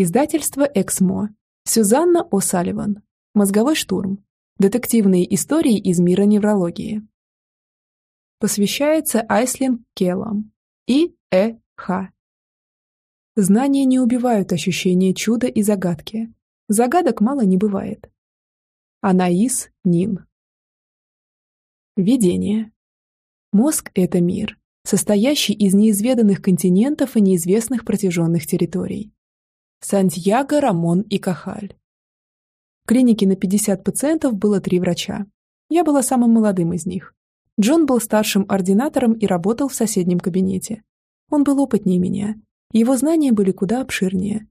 Издательство «Эксмо». Сюзанна О'Салливан. Мозговой штурм. Детективные истории из мира неврологии. Посвящается Айслин Келлам и Э. Х. Знания не убивают ощущение чуда и загадки. Загадок мало не бывает. Анаис Нин. Видение. Мозг – это мир, состоящий из неизведанных континентов и неизвестных протяженных территорий. Сантьяго, Рамон и Кахаль. В клинике на 50 пациентов было три врача. Я была самым молодым из них. Джон был старшим ординатором и работал в соседнем кабинете. Он был опытнее меня. Его знания были куда обширнее.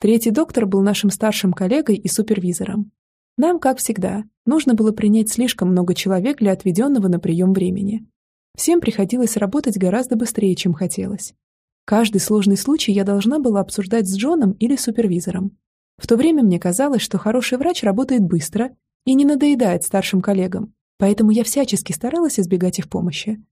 Третий доктор был нашим старшим коллегой и супервизором. Нам, как всегда, нужно было принять слишком много человек для отведенного на прием времени. Всем приходилось работать гораздо быстрее, чем хотелось. Каждый сложный случай я должна была обсуждать с Джоном или супервизором. В то время мне казалось, что хороший врач работает быстро и не надоедает старшим коллегам, поэтому я всячески старалась избегать их помощи.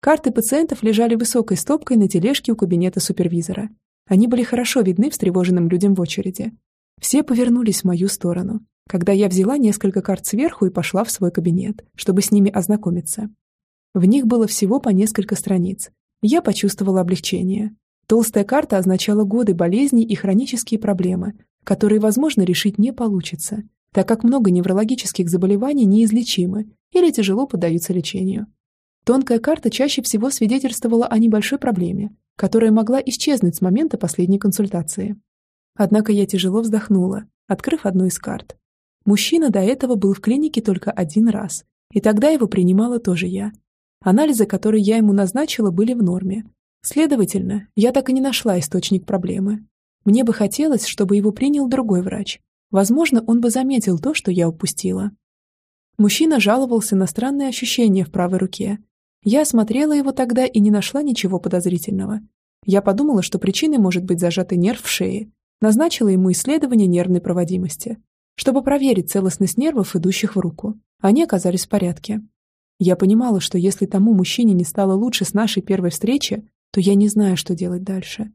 Карты пациентов лежали высокой стопкой на тележке у кабинета супервизора. Они были хорошо видны встревоженным людям в очереди. Все повернулись в мою сторону, когда я взяла несколько карт сверху и пошла в свой кабинет, чтобы с ними ознакомиться. В них было всего по несколько страниц. Я почувствовала облегчение. Толстая карта означала годы болезней и хронические проблемы, которые, возможно, решить не получится, так как много неврологических заболеваний неизлечимы или тяжело поддаются лечению. Тонкая карта чаще всего свидетельствовала о небольшой проблеме, которая могла исчезнуть с момента последней консультации. Однако я тяжело вздохнула, открыв одну из карт. Мужчина до этого был в клинике только один раз, и тогда его принимала тоже я. Анализы, которые я ему назначила, были в норме. Следовательно, я так и не нашла источник проблемы. Мне бы хотелось, чтобы его принял другой врач. Возможно, он бы заметил то, что я упустила. Мужчина жаловался на странные ощущения в правой руке, я осмотрела его тогда и не нашла ничего подозрительного. Я подумала, что причиной может быть зажатый нерв в шее. Назначила ему исследование нервной проводимости, чтобы проверить целостность нервов, идущих в руку. Они оказались в порядке. Я понимала, что если тому мужчине не стало лучше с нашей первой встречи, то я не знаю, что делать дальше.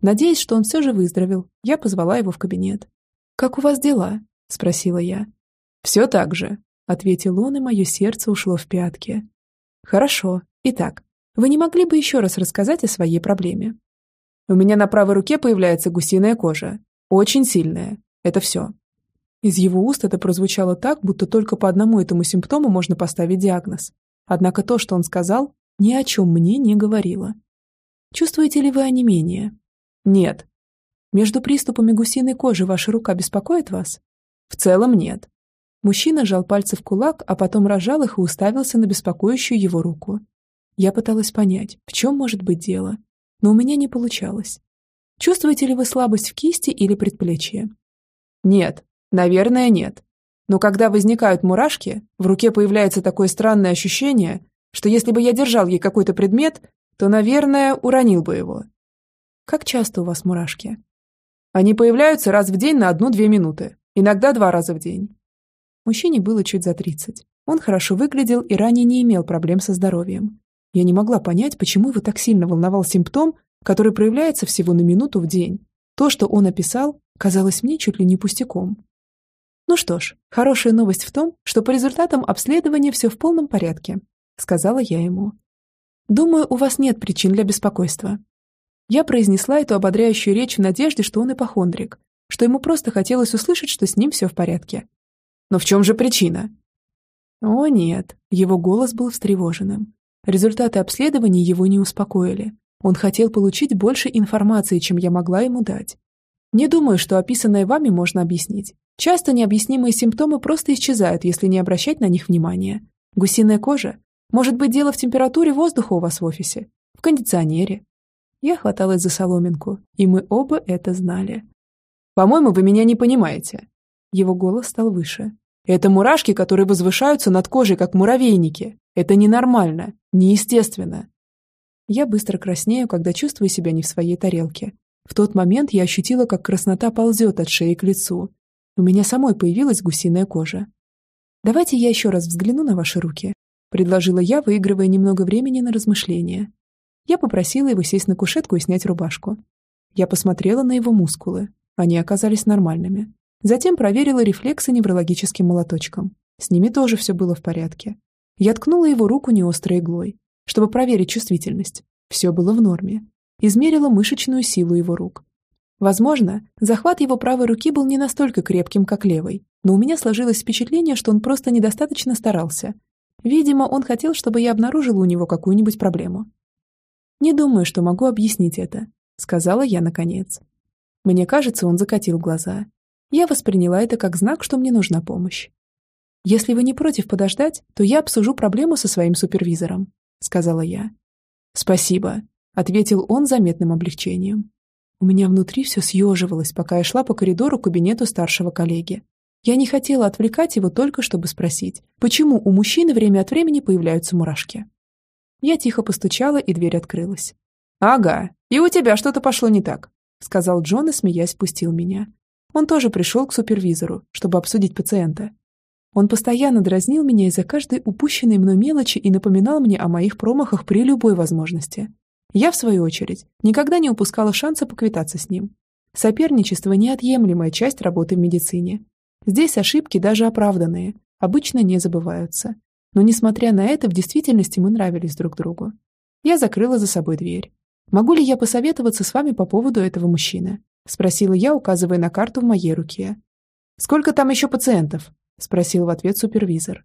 Надеясь, что он все же выздоровел, я позвала его в кабинет. «Как у вас дела?» – спросила я. «Все так же», – ответил он, и мое сердце ушло в пятки. Хорошо. Итак, вы не могли бы еще раз рассказать о своей проблеме? У меня на правой руке появляется гусиная кожа. Очень сильная. Это все. Из его уст это прозвучало так, будто только по одному этому симптому можно поставить диагноз. Однако то, что он сказал, ни о чем мне не говорило. Чувствуете ли вы онемение? Нет. Между приступами гусиной кожи ваша рука беспокоит вас? В целом нет. Мужчина сжал пальцы в кулак, а потом разжал их и уставился на беспокоящую его руку. Я пыталась понять, в чем может быть дело, но у меня не получалось. Чувствуете ли вы слабость в кисти или предплечье? Нет, наверное, нет. Но когда возникают мурашки, в руке появляется такое странное ощущение, что если бы я держал ей какой-то предмет, то, наверное, уронил бы его. Как часто у вас мурашки? Они появляются раз в день на одну-две минуты, иногда два раза в день. Мужчине было чуть за 30. Он хорошо выглядел и ранее не имел проблем со здоровьем. Я не могла понять, почему его так сильно волновал симптом, который проявляется всего на минуту в день. То, что он описал, казалось мне чуть ли не пустяком. «Ну что ж, хорошая новость в том, что по результатам обследования все в полном порядке», сказала я ему. «Думаю, у вас нет причин для беспокойства». Я произнесла эту ободряющую речь в надежде, что он ипохондрик, что ему просто хотелось услышать, что с ним все в порядке. Но в чем же причина? О нет, его голос был встревоженным. Результаты обследования его не успокоили. Он хотел получить больше информации, чем я могла ему дать. Не думаю, что описанное вами можно объяснить. Часто необъяснимые симптомы просто исчезают, если не обращать на них внимания. Гусиная кожа? Может быть, дело в температуре воздуха у вас в офисе? В кондиционере? Я хваталась за соломинку, и мы оба это знали. «По-моему, вы меня не понимаете. Его голос стал выше. «Это мурашки, которые возвышаются над кожей, как муравейники. Это ненормально, неестественно». Я быстро краснею, когда чувствую себя не в своей тарелке. В тот момент я ощутила, как краснота ползет от шеи к лицу. У меня самой появилась гусиная кожа. «Давайте я еще раз взгляну на ваши руки», — предложила я, выигрывая немного времени на размышления. Я попросила его сесть на кушетку и снять рубашку. Я посмотрела на его мускулы. Они оказались нормальными. Затем проверила рефлексы неврологическим молоточком. С ними тоже все было в порядке. Я ткнула его руку неострой иглой, чтобы проверить чувствительность. Все было в норме. Измерила мышечную силу его рук. Возможно, захват его правой руки был не настолько крепким, как левой, но у меня сложилось впечатление, что он просто недостаточно старался. Видимо, он хотел, чтобы я обнаружила у него какую-нибудь проблему. «Не думаю, что могу объяснить это», — сказала я наконец. Мне кажется, он закатил глаза. Я восприняла это как знак, что мне нужна помощь. «Если вы не против подождать, то я обсужу проблему со своим супервизором», — сказала я. «Спасибо», — ответил он заметным облегчением. У меня внутри все съеживалось, пока я шла по коридору к кабинету старшего коллеги. Я не хотела отвлекать его только, чтобы спросить, почему у мужчины время от времени появляются мурашки. Я тихо постучала, и дверь открылась. «Ага, и у тебя что-то пошло не так», — сказал Джон и, смеясь, пустил меня. Он тоже пришел к супервизору, чтобы обсудить пациента. Он постоянно дразнил меня из-за каждой упущенной мной мелочи и напоминал мне о моих промахах при любой возможности. Я, в свою очередь, никогда не упускала шанса поквитаться с ним. Соперничество – неотъемлемая часть работы в медицине. Здесь ошибки, даже оправданные, обычно не забываются. Но, несмотря на это, в действительности мы нравились друг другу. Я закрыла за собой дверь. «Могу ли я посоветоваться с вами по поводу этого мужчины?» – спросила я, указывая на карту в моей руке. «Сколько там еще пациентов?» – спросил в ответ супервизор.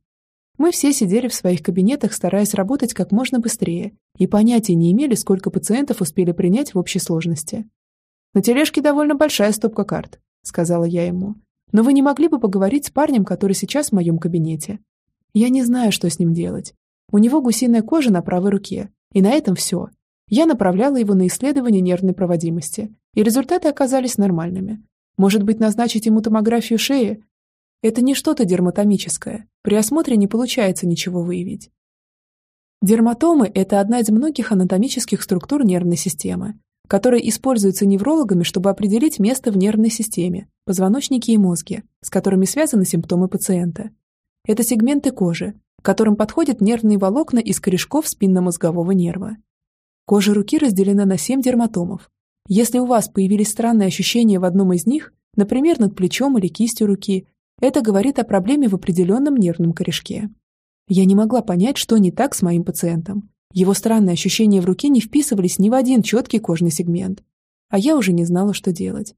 Мы все сидели в своих кабинетах, стараясь работать как можно быстрее, и понятия не имели, сколько пациентов успели принять в общей сложности. «На тележке довольно большая стопка карт», — сказала я ему. «Но вы не могли бы поговорить с парнем, который сейчас в моем кабинете? Я не знаю, что с ним делать. У него гусиная кожа на правой руке, и на этом все. Я направляла его на исследование нервной проводимости, и результаты оказались нормальными. Может быть, назначить ему томографию шеи? Это не что-то дерматомическое. При осмотре не получается ничего выявить. Дерматомы – это одна из многих анатомических структур нервной системы, которая используется неврологами, чтобы определить место в нервной системе, позвоночнике и мозге, с которыми связаны симптомы пациента. Это сегменты кожи, к которым подходят нервные волокна из корешков спинномозгового нерва. Кожа руки разделена на 7 дерматомов. Если у вас появились странные ощущения в одном из них, например, над плечом или кистью руки, это говорит о проблеме в определенном нервном корешке. Я не могла понять, что не так с моим пациентом. Его странные ощущения в руке не вписывались ни в один четкий кожный сегмент. А я уже не знала, что делать.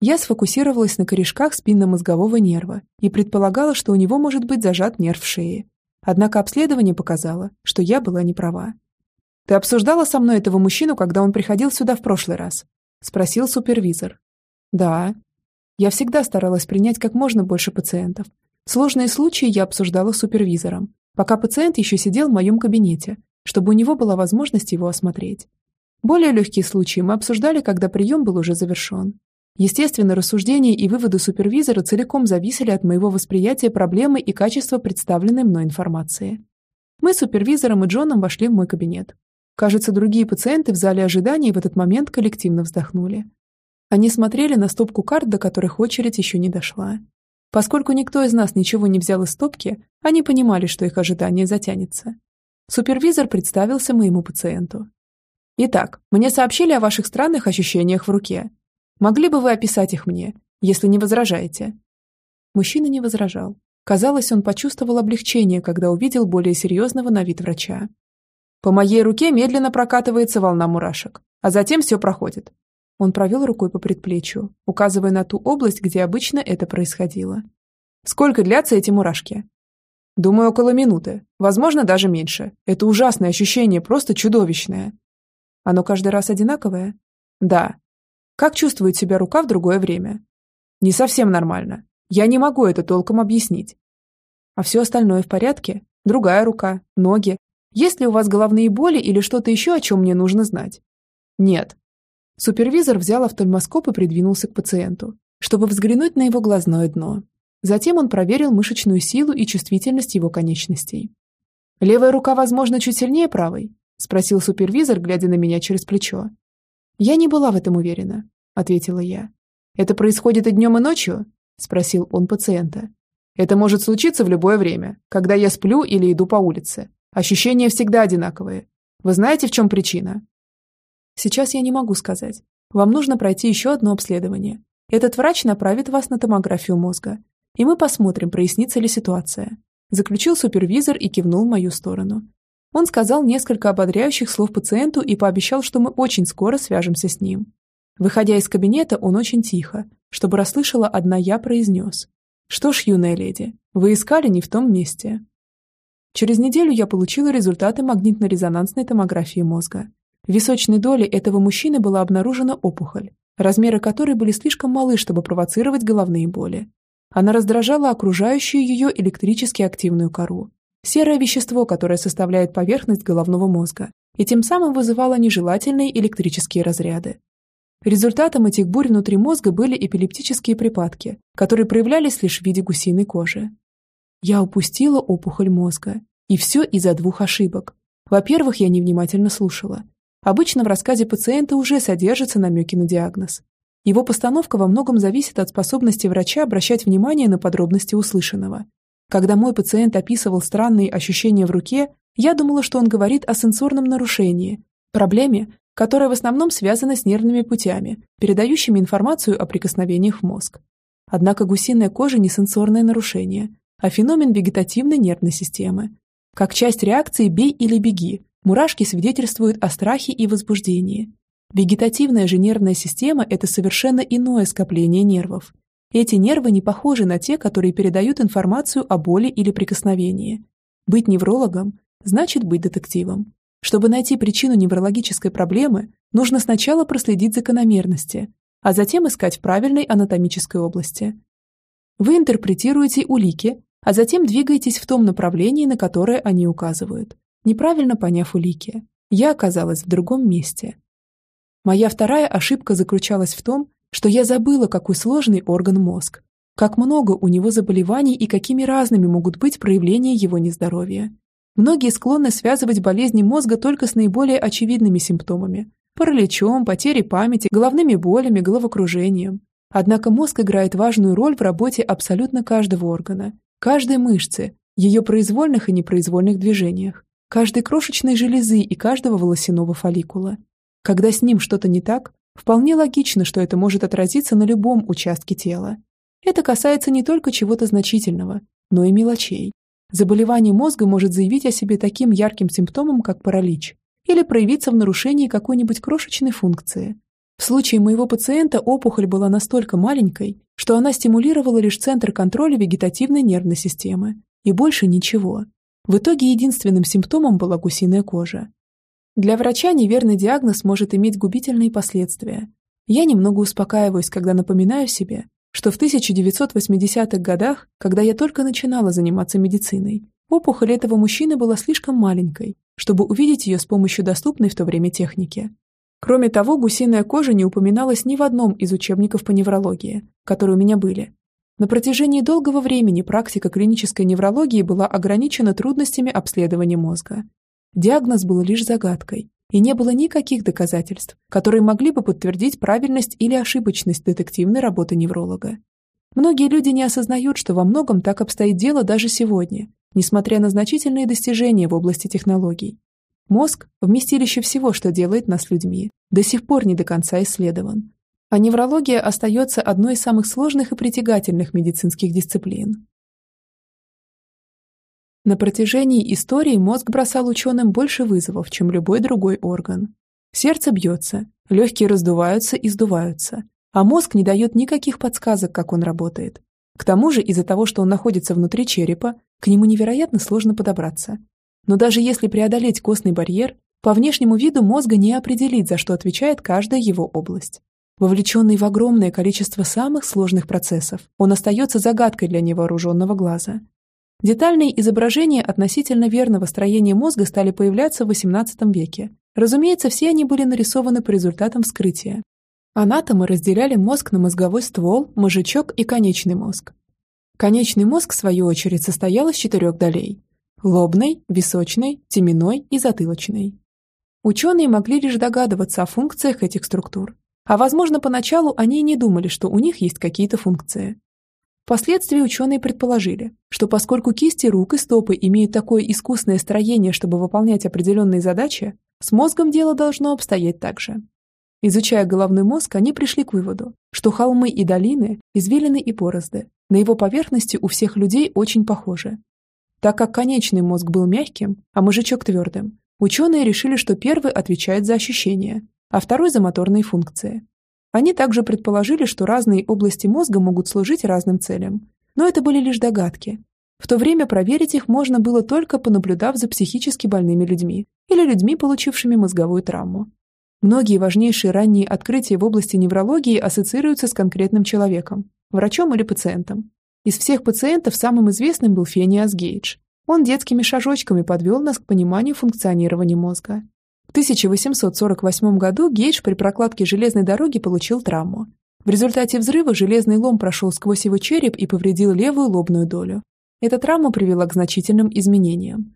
Я сфокусировалась на корешках спинномозгового нерва и предполагала, что у него может быть зажат нерв шеи. Однако обследование показало, что я была не права. «Ты обсуждала со мной этого мужчину, когда он приходил сюда в прошлый раз?» – спросил супервизор. «Да», я всегда старалась принять как можно больше пациентов. Сложные случаи я обсуждала с супервизором, пока пациент еще сидел в моем кабинете, чтобы у него была возможность его осмотреть. Более легкие случаи мы обсуждали, когда прием был уже завершен. Естественно, рассуждения и выводы супервизора целиком зависели от моего восприятия проблемы и качества представленной мной информации. Мы с супервизором и Джоном вошли в мой кабинет. Кажется, другие пациенты в зале ожидания в этот момент коллективно вздохнули. Они смотрели на стопку карт, до которых очередь еще не дошла. Поскольку никто из нас ничего не взял из стопки, они понимали, что их ожидание затянется. Супервизор представился моему пациенту. «Итак, мне сообщили о ваших странных ощущениях в руке. Могли бы вы описать их мне, если не возражаете?» Мужчина не возражал. Казалось, он почувствовал облегчение, когда увидел более серьезного на вид врача. «По моей руке медленно прокатывается волна мурашек, а затем все проходит. Он провел рукой по предплечью, указывая на ту область, где обычно это происходило. «Сколько длятся эти мурашки?» «Думаю, около минуты. Возможно, даже меньше. Это ужасное ощущение, просто чудовищное». «Оно каждый раз одинаковое?» «Да». «Как чувствует себя рука в другое время?» «Не совсем нормально. Я не могу это толком объяснить». «А все остальное в порядке? Другая рука, ноги? Есть ли у вас головные боли или что-то еще, о чем мне нужно знать?» «Нет», Супервизор взял офтальмоскоп и придвинулся к пациенту, чтобы взглянуть на его глазное дно. Затем он проверил мышечную силу и чувствительность его конечностей. «Левая рука, возможно, чуть сильнее правой?» – спросил супервизор, глядя на меня через плечо. «Я не была в этом уверена», – ответила я. «Это происходит и днем, и ночью?» – спросил он пациента. «Это может случиться в любое время, когда я сплю или иду по улице. Ощущения всегда одинаковые. Вы знаете, в чем причина?» Сейчас я не могу сказать. Вам нужно пройти еще одно обследование. Этот врач направит вас на томографию мозга, и мы посмотрим, прояснится ли ситуация. Заключил супервизор и кивнул в мою сторону. Он сказал несколько ободряющих слов пациенту и пообещал, что мы очень скоро свяжемся с ним. Выходя из кабинета, он очень тихо, чтобы расслышала одна я, произнес. «Что ж, юная леди, вы искали не в том месте». Через неделю я получила результаты магнитно-резонансной томографии мозга. В височной доле этого мужчины была обнаружена опухоль, размеры которой были слишком малы, чтобы провоцировать головные боли. Она раздражала окружающую ее электрически активную кору, серое вещество, которое составляет поверхность головного мозга, и тем самым вызывало нежелательные электрические разряды. Результатом этих бурь внутри мозга были эпилептические припадки, которые проявлялись лишь в виде гусиной кожи. Я упустила опухоль мозга. И все из-за двух ошибок. Во-первых, я невнимательно слушала. Обычно в рассказе пациента уже содержатся намеки на диагноз. Его постановка во многом зависит от способности врача обращать внимание на подробности услышанного. Когда мой пациент описывал странные ощущения в руке, я думала, что он говорит о сенсорном нарушении, проблеме, которая в основном связана с нервными путями, передающими информацию о прикосновениях в мозг. Однако гусиная кожа не сенсорное нарушение, а феномен вегетативной нервной системы. Как часть реакции «бей или беги» мурашки свидетельствуют о страхе и возбуждении. Вегетативная же нервная система – это совершенно иное скопление нервов. Эти нервы не похожи на те, которые передают информацию о боли или прикосновении. Быть неврологом – значит быть детективом. Чтобы найти причину неврологической проблемы, нужно сначала проследить закономерности, а затем искать в правильной анатомической области. Вы интерпретируете улики, а затем двигаетесь в том направлении, на которое они указывают, неправильно поняв улики. Я оказалась в другом месте. Моя вторая ошибка заключалась в том, что я забыла, какой сложный орган мозг, как много у него заболеваний и какими разными могут быть проявления его нездоровья. Многие склонны связывать болезни мозга только с наиболее очевидными симптомами – параличом, потерей памяти, головными болями, головокружением. Однако мозг играет важную роль в работе абсолютно каждого органа, каждой мышцы, ее произвольных и непроизвольных движениях, каждой крошечной железы и каждого волосяного фолликула. Когда с ним что-то не так, вполне логично, что это может отразиться на любом участке тела. Это касается не только чего-то значительного, но и мелочей. Заболевание мозга может заявить о себе таким ярким симптомом, как паралич, или проявиться в нарушении какой-нибудь крошечной функции. В случае моего пациента опухоль была настолько маленькой, что она стимулировала лишь центр контроля вегетативной нервной системы, и больше ничего. В итоге единственным симптомом была гусиная кожа. Для врача неверный диагноз может иметь губительные последствия. Я немного успокаиваюсь, когда напоминаю себе, что в 1980-х годах, когда я только начинала заниматься медициной, опухоль этого мужчины была слишком маленькой, чтобы увидеть ее с помощью доступной в то время техники. Кроме того, гусиная кожа не упоминалась ни в одном из учебников по неврологии, которые у меня были. На протяжении долгого времени практика клинической неврологии была ограничена трудностями обследования мозга. Диагноз был лишь загадкой, и не было никаких доказательств, которые могли бы подтвердить правильность или ошибочность детективной работы невролога. Многие люди не осознают, что во многом так обстоит дело даже сегодня, несмотря на значительные достижения в области технологий. Мозг – вместилище всего, что делает нас людьми, до сих пор не до конца исследован. А неврология остается одной из самых сложных и притягательных медицинских дисциплин. На протяжении истории мозг бросал ученым больше вызовов, чем любой другой орган. Сердце бьется, легкие раздуваются и сдуваются, а мозг не дает никаких подсказок, как он работает. К тому же, из-за того, что он находится внутри черепа, к нему невероятно сложно подобраться. Но даже если преодолеть костный барьер, по внешнему виду мозга не определить, за что отвечает каждая его область. Вовлеченный в огромное количество самых сложных процессов, он остается загадкой для невооруженного глаза. Детальные изображения относительно верного строения мозга стали появляться в XVIII веке. Разумеется, все они были нарисованы по результатам вскрытия. Анатомы разделяли мозг на мозговой ствол, мозжечок и конечный мозг. Конечный мозг, в свою очередь, состоял из четырех долей – лобной, височной, теменной и затылочной. Ученые могли лишь догадываться о функциях этих структур, а возможно, поначалу они и не думали, что у них есть какие-то функции. Впоследствии ученые предположили, что поскольку кисти рук и стопы имеют такое искусное строение, чтобы выполнять определенные задачи, с мозгом дело должно обстоять так же. Изучая головной мозг, они пришли к выводу, что холмы и долины, извилины и порозды, на его поверхности у всех людей очень похожи. Так как конечный мозг был мягким, а мозжечок твердым, ученые решили, что первый отвечает за ощущения, а второй за моторные функции. Они также предположили, что разные области мозга могут служить разным целям. Но это были лишь догадки. В то время проверить их можно было только понаблюдав за психически больными людьми или людьми, получившими мозговую травму. Многие важнейшие ранние открытия в области неврологии ассоциируются с конкретным человеком, врачом или пациентом. Из всех пациентов самым известным был Фениас Гейдж. Он детскими шажочками подвел нас к пониманию функционирования мозга. В 1848 году Гейдж при прокладке железной дороги получил травму. В результате взрыва железный лом прошел сквозь его череп и повредил левую лобную долю. Эта травма привела к значительным изменениям.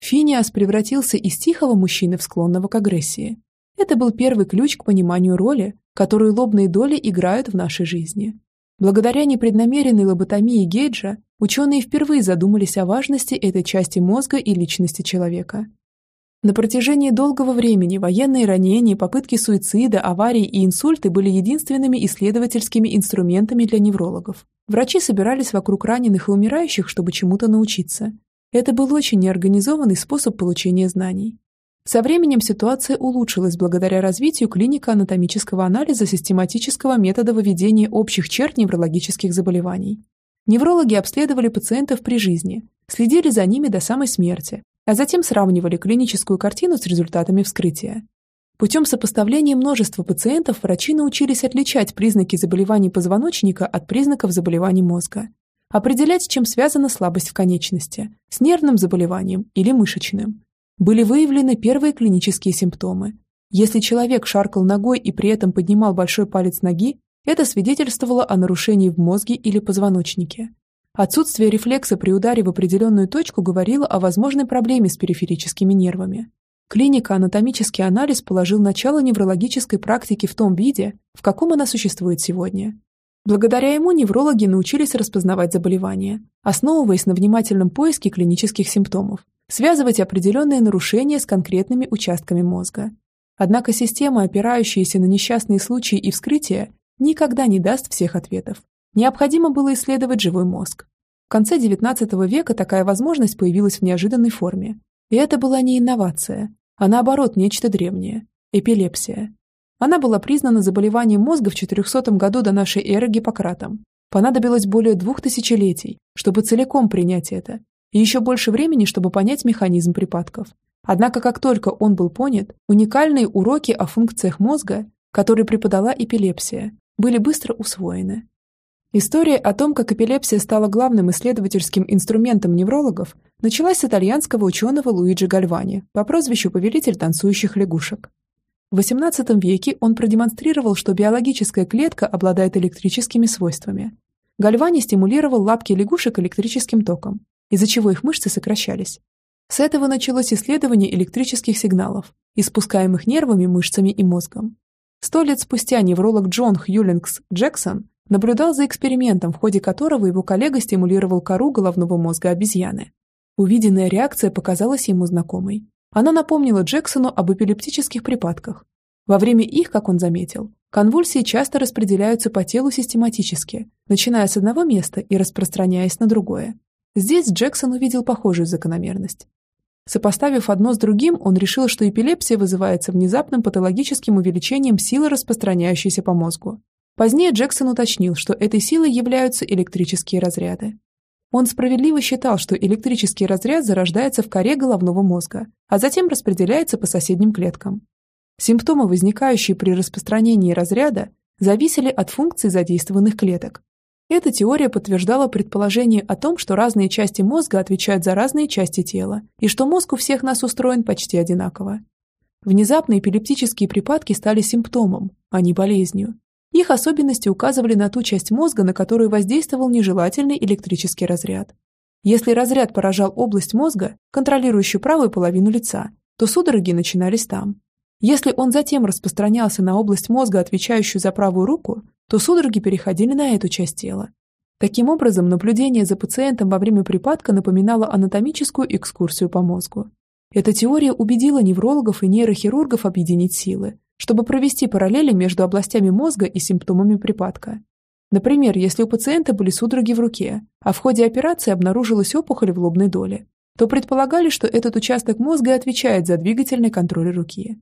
Финиас превратился из тихого мужчины в склонного к агрессии. Это был первый ключ к пониманию роли, которую лобные доли играют в нашей жизни. Благодаря непреднамеренной лоботомии Гейджа ученые впервые задумались о важности этой части мозга и личности человека. На протяжении долгого времени военные ранения, попытки суицида, аварии и инсульты были единственными исследовательскими инструментами для неврологов. Врачи собирались вокруг раненых и умирающих, чтобы чему-то научиться. Это был очень неорганизованный способ получения знаний. Со временем ситуация улучшилась благодаря развитию клинико-анатомического анализа систематического метода выведения общих черт неврологических заболеваний. Неврологи обследовали пациентов при жизни, следили за ними до самой смерти, а затем сравнивали клиническую картину с результатами вскрытия. Путем сопоставления множества пациентов врачи научились отличать признаки заболеваний позвоночника от признаков заболеваний мозга, определять, чем связана слабость в конечности, с нервным заболеванием или мышечным, были выявлены первые клинические симптомы. Если человек шаркал ногой и при этом поднимал большой палец ноги, это свидетельствовало о нарушении в мозге или позвоночнике. Отсутствие рефлекса при ударе в определенную точку говорило о возможной проблеме с периферическими нервами. Клиника «Анатомический анализ» положил начало неврологической практике в том виде, в каком она существует сегодня. Благодаря ему неврологи научились распознавать заболевания, основываясь на внимательном поиске клинических симптомов, связывать определенные нарушения с конкретными участками мозга. Однако система, опирающаяся на несчастные случаи и вскрытия, никогда не даст всех ответов. Необходимо было исследовать живой мозг. В конце XIX века такая возможность появилась в неожиданной форме. И это была не инновация, а наоборот нечто древнее – эпилепсия. Она была признана заболеванием мозга в 400 году до нашей эры Гиппократом. Понадобилось более двух тысячелетий, чтобы целиком принять это и еще больше времени, чтобы понять механизм припадков. Однако, как только он был понят, уникальные уроки о функциях мозга, которые преподала эпилепсия, были быстро усвоены. История о том, как эпилепсия стала главным исследовательским инструментом неврологов, началась с итальянского ученого Луиджи Гальвани по прозвищу «Повелитель танцующих лягушек». В XVIII веке он продемонстрировал, что биологическая клетка обладает электрическими свойствами. Гальвани стимулировал лапки лягушек электрическим током, из-за чего их мышцы сокращались. С этого началось исследование электрических сигналов, испускаемых нервами, мышцами и мозгом. Сто лет спустя невролог Джон Хьюлингс Джексон наблюдал за экспериментом, в ходе которого его коллега стимулировал кору головного мозга обезьяны. Увиденная реакция показалась ему знакомой. Она напомнила Джексону об эпилептических припадках. Во время их, как он заметил, конвульсии часто распределяются по телу систематически, начиная с одного места и распространяясь на другое. Здесь Джексон увидел похожую закономерность. Сопоставив одно с другим, он решил, что эпилепсия вызывается внезапным патологическим увеличением силы, распространяющейся по мозгу. Позднее Джексон уточнил, что этой силой являются электрические разряды. Он справедливо считал, что электрический разряд зарождается в коре головного мозга, а затем распределяется по соседним клеткам. Симптомы, возникающие при распространении разряда, зависели от функций задействованных клеток, эта теория подтверждала предположение о том, что разные части мозга отвечают за разные части тела, и что мозг у всех нас устроен почти одинаково. Внезапные эпилептические припадки стали симптомом, а не болезнью. Их особенности указывали на ту часть мозга, на которую воздействовал нежелательный электрический разряд. Если разряд поражал область мозга, контролирующую правую половину лица, то судороги начинались там. Если он затем распространялся на область мозга, отвечающую за правую руку, то судороги переходили на эту часть тела. Таким образом, наблюдение за пациентом во время припадка напоминало анатомическую экскурсию по мозгу. Эта теория убедила неврологов и нейрохирургов объединить силы, чтобы провести параллели между областями мозга и симптомами припадка. Например, если у пациента были судороги в руке, а в ходе операции обнаружилась опухоль в лобной доле, то предполагали, что этот участок мозга отвечает за двигательный контроль руки.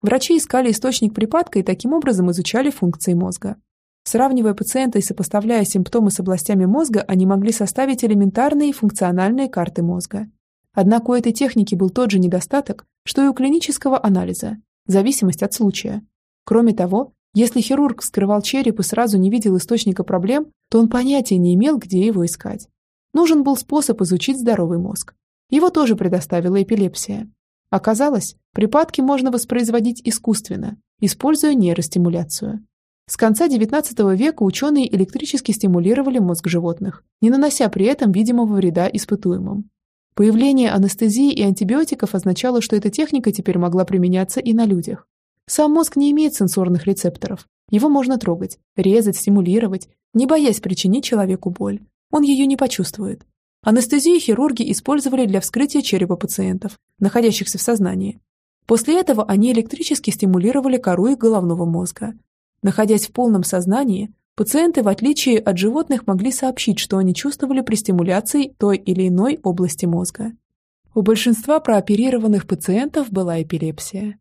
Врачи искали источник припадка и таким образом изучали функции мозга. Сравнивая пациента и сопоставляя симптомы с областями мозга, они могли составить элементарные функциональные карты мозга. Однако у этой техники был тот же недостаток, что и у клинического анализа – зависимость от случая. Кроме того, если хирург вскрывал череп и сразу не видел источника проблем, то он понятия не имел, где его искать. Нужен был способ изучить здоровый мозг. Его тоже предоставила эпилепсия. Оказалось, припадки можно воспроизводить искусственно, используя нейростимуляцию. С конца XIX века ученые электрически стимулировали мозг животных, не нанося при этом видимого вреда испытуемым. Появление анестезии и антибиотиков означало, что эта техника теперь могла применяться и на людях. Сам мозг не имеет сенсорных рецепторов. Его можно трогать, резать, стимулировать, не боясь причинить человеку боль. Он ее не почувствует. Анестезию хирурги использовали для вскрытия черепа пациентов, находящихся в сознании. После этого они электрически стимулировали кору их головного мозга. Находясь в полном сознании, Пациенты, в отличие от животных, могли сообщить, что они чувствовали при стимуляции той или иной области мозга. У большинства прооперированных пациентов была эпилепсия.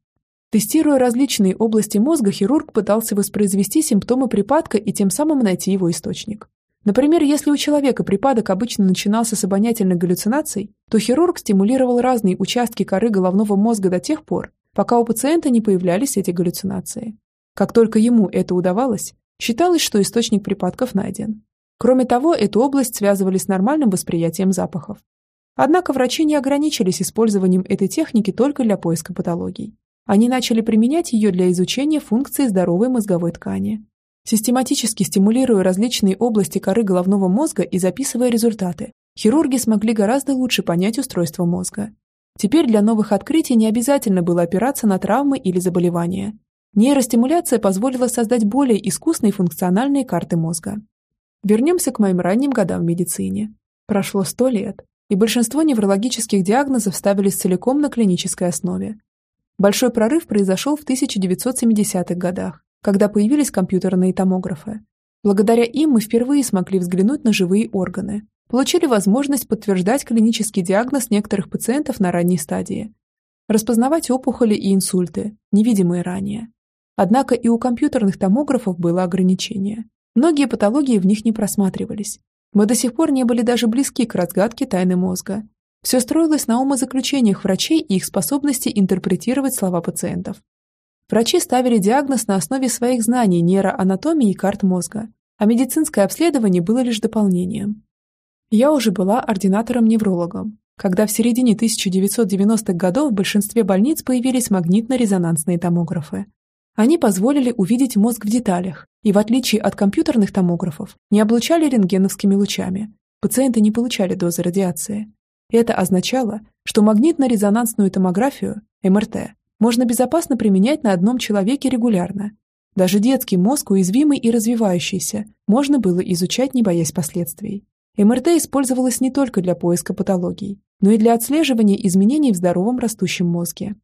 Тестируя различные области мозга, хирург пытался воспроизвести симптомы припадка и тем самым найти его источник. Например, если у человека припадок обычно начинался с обонятельных галлюцинаций, то хирург стимулировал разные участки коры головного мозга до тех пор, пока у пациента не появлялись эти галлюцинации. Как только ему это удавалось, Считалось, что источник припадков найден. Кроме того, эту область связывали с нормальным восприятием запахов. Однако врачи не ограничились использованием этой техники только для поиска патологий. Они начали применять ее для изучения функции здоровой мозговой ткани. Систематически стимулируя различные области коры головного мозга и записывая результаты, хирурги смогли гораздо лучше понять устройство мозга. Теперь для новых открытий не обязательно было опираться на травмы или заболевания. Нейростимуляция позволила создать более искусные функциональные карты мозга. Вернемся к моим ранним годам в медицине. Прошло сто лет, и большинство неврологических диагнозов ставились целиком на клинической основе. Большой прорыв произошел в 1970-х годах, когда появились компьютерные томографы. Благодаря им мы впервые смогли взглянуть на живые органы, получили возможность подтверждать клинический диагноз некоторых пациентов на ранней стадии, распознавать опухоли и инсульты, невидимые ранее, Однако и у компьютерных томографов было ограничение. Многие патологии в них не просматривались. Мы до сих пор не были даже близки к разгадке тайны мозга. Все строилось на умозаключениях врачей и их способности интерпретировать слова пациентов. Врачи ставили диагноз на основе своих знаний нейроанатомии и карт мозга, а медицинское обследование было лишь дополнением. Я уже была ординатором-неврологом, когда в середине 1990-х годов в большинстве больниц появились магнитно-резонансные томографы, они позволили увидеть мозг в деталях и, в отличие от компьютерных томографов, не облучали рентгеновскими лучами. Пациенты не получали дозы радиации. Это означало, что магнитно-резонансную томографию, МРТ, можно безопасно применять на одном человеке регулярно. Даже детский мозг, уязвимый и развивающийся, можно было изучать, не боясь последствий. МРТ использовалось не только для поиска патологий, но и для отслеживания изменений в здоровом растущем мозге.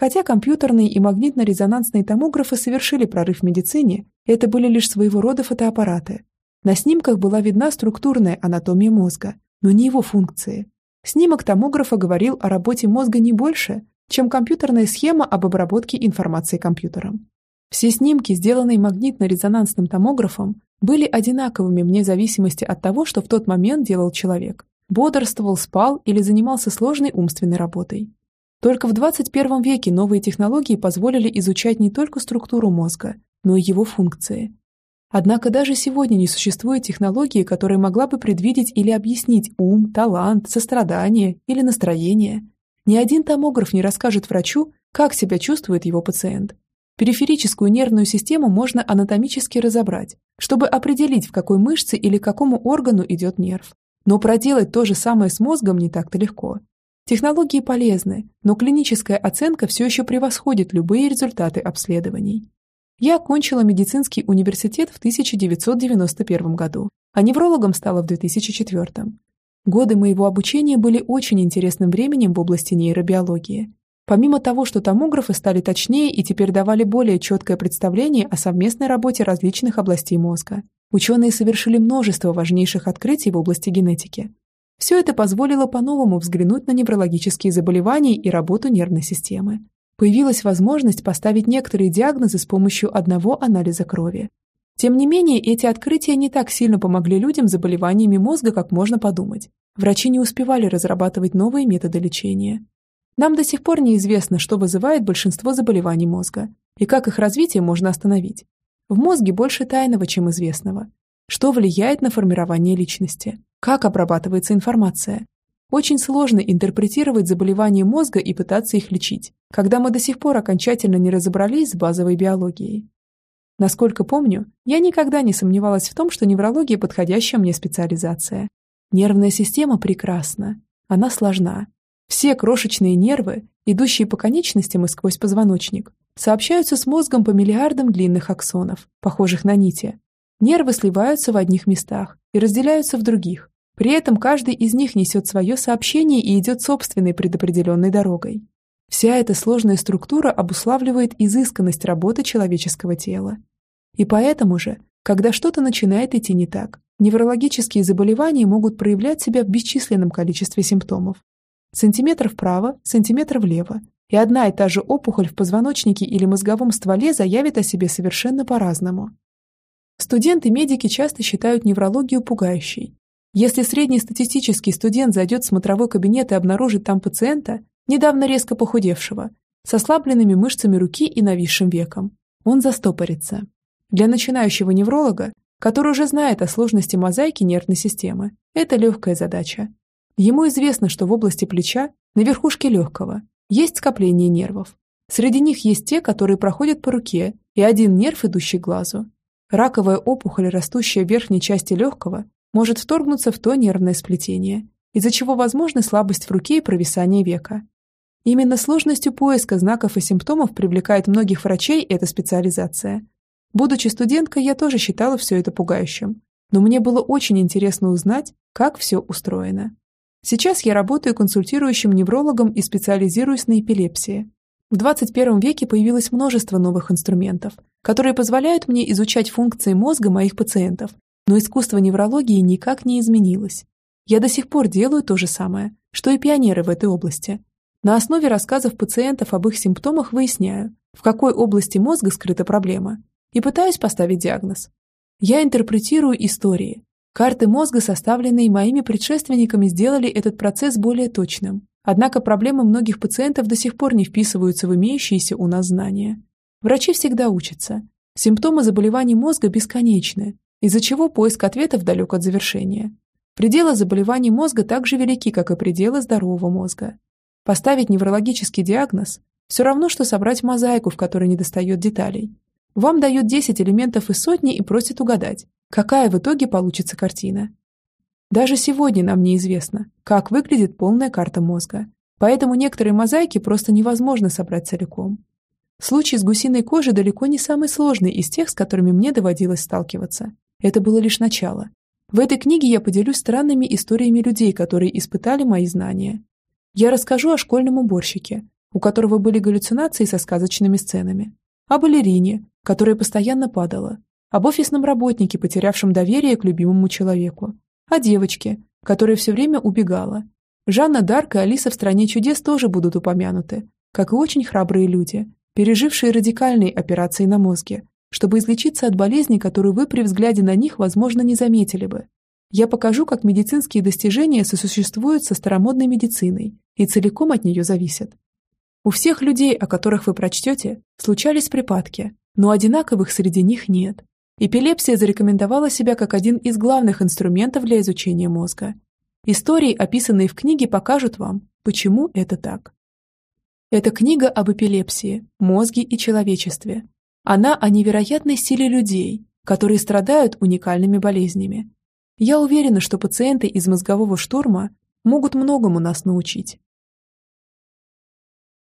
Хотя компьютерные и магнитно-резонансные томографы совершили прорыв в медицине, это были лишь своего рода фотоаппараты. На снимках была видна структурная анатомия мозга, но не его функции. Снимок томографа говорил о работе мозга не больше, чем компьютерная схема об обработке информации компьютером. Все снимки, сделанные магнитно-резонансным томографом, были одинаковыми вне зависимости от того, что в тот момент делал человек. Бодрствовал, спал или занимался сложной умственной работой. Только в 21 веке новые технологии позволили изучать не только структуру мозга, но и его функции. Однако даже сегодня не существует технологии, которая могла бы предвидеть или объяснить ум, талант, сострадание или настроение. Ни один томограф не расскажет врачу, как себя чувствует его пациент. Периферическую нервную систему можно анатомически разобрать, чтобы определить, в какой мышце или какому органу идет нерв. Но проделать то же самое с мозгом не так-то легко. Технологии полезны, но клиническая оценка все еще превосходит любые результаты обследований. Я окончила медицинский университет в 1991 году, а неврологом стала в 2004. Годы моего обучения были очень интересным временем в области нейробиологии. Помимо того, что томографы стали точнее и теперь давали более четкое представление о совместной работе различных областей мозга, ученые совершили множество важнейших открытий в области генетики. Все это позволило по-новому взглянуть на неврологические заболевания и работу нервной системы. Появилась возможность поставить некоторые диагнозы с помощью одного анализа крови. Тем не менее, эти открытия не так сильно помогли людям с заболеваниями мозга, как можно подумать. Врачи не успевали разрабатывать новые методы лечения. Нам до сих пор неизвестно, что вызывает большинство заболеваний мозга и как их развитие можно остановить. В мозге больше тайного, чем известного. Что влияет на формирование личности? Как обрабатывается информация? Очень сложно интерпретировать заболевания мозга и пытаться их лечить, когда мы до сих пор окончательно не разобрались с базовой биологией. Насколько помню, я никогда не сомневалась в том, что неврология – подходящая мне специализация. Нервная система прекрасна. Она сложна, все крошечные нервы, идущие по конечностям и сквозь позвоночник, сообщаются с мозгом по миллиардам длинных аксонов, похожих на нити. Нервы сливаются в одних местах и разделяются в других. При этом каждый из них несет свое сообщение и идет собственной предопределенной дорогой. Вся эта сложная структура обуславливает изысканность работы человеческого тела. И поэтому же, когда что-то начинает идти не так, неврологические заболевания могут проявлять себя в бесчисленном количестве симптомов. Сантиметр вправо, сантиметр влево, и одна и та же опухоль в позвоночнике или мозговом стволе заявит о себе совершенно по-разному. Студенты-медики часто считают неврологию пугающей. Если среднестатистический студент зайдет в смотровой кабинет и обнаружит там пациента, недавно резко похудевшего, с ослабленными мышцами руки и нависшим веком, он застопорится. Для начинающего невролога, который уже знает о сложности мозаики нервной системы, это легкая задача. Ему известно, что в области плеча, на верхушке легкого, есть скопление нервов. Среди них есть те, которые проходят по руке, и один нерв, идущий к глазу. Раковая опухоль, растущая в верхней части легкого, может вторгнуться в то нервное сплетение, из-за чего возможна слабость в руке и провисание века. Именно сложностью поиска знаков и симптомов привлекает многих врачей эта специализация. Будучи студенткой, я тоже считала все это пугающим, но мне было очень интересно узнать, как все устроено. Сейчас я работаю консультирующим неврологом и специализируюсь на эпилепсии. В 21 веке появилось множество новых инструментов, которые позволяют мне изучать функции мозга моих пациентов, но искусство неврологии никак не изменилось. Я до сих пор делаю то же самое, что и пионеры в этой области. На основе рассказов пациентов об их симптомах выясняю, в какой области мозга скрыта проблема, и пытаюсь поставить диагноз. Я интерпретирую истории, Карты мозга, составленные моими предшественниками, сделали этот процесс более точным. Однако проблемы многих пациентов до сих пор не вписываются в имеющиеся у нас знания. Врачи всегда учатся. Симптомы заболеваний мозга бесконечны, из-за чего поиск ответов далек от завершения. Пределы заболеваний мозга так же велики, как и пределы здорового мозга. Поставить неврологический диагноз – все равно, что собрать мозаику, в которой недостает деталей. Вам дают 10 элементов из сотни и просят угадать, какая в итоге получится картина. Даже сегодня нам неизвестно, как выглядит полная карта мозга, поэтому некоторые мозаики просто невозможно собрать целиком. Случай с гусиной кожей далеко не самый сложный из тех, с которыми мне доводилось сталкиваться. Это было лишь начало. В этой книге я поделюсь странными историями людей, которые испытали мои знания. Я расскажу о школьном уборщике, у которого были галлюцинации со сказочными сценами, о балерине, которая постоянно падала, об офисном работнике, потерявшем доверие к любимому человеку, о девочке, которая все время убегала. Жанна Дарк и Алиса в «Стране чудес» тоже будут упомянуты, как и очень храбрые люди, пережившие радикальные операции на мозге, чтобы излечиться от болезни, которую вы при взгляде на них, возможно, не заметили бы. Я покажу, как медицинские достижения сосуществуют со старомодной медициной и целиком от нее зависят. У всех людей, о которых вы прочтете, случались припадки, но одинаковых среди них нет. Эпилепсия зарекомендовала себя как один из главных инструментов для изучения мозга. Истории, описанные в книге, покажут вам, почему это так. Это книга об эпилепсии, мозге и человечестве. Она о невероятной силе людей, которые страдают уникальными болезнями. Я уверена, что пациенты из мозгового штурма могут многому нас научить.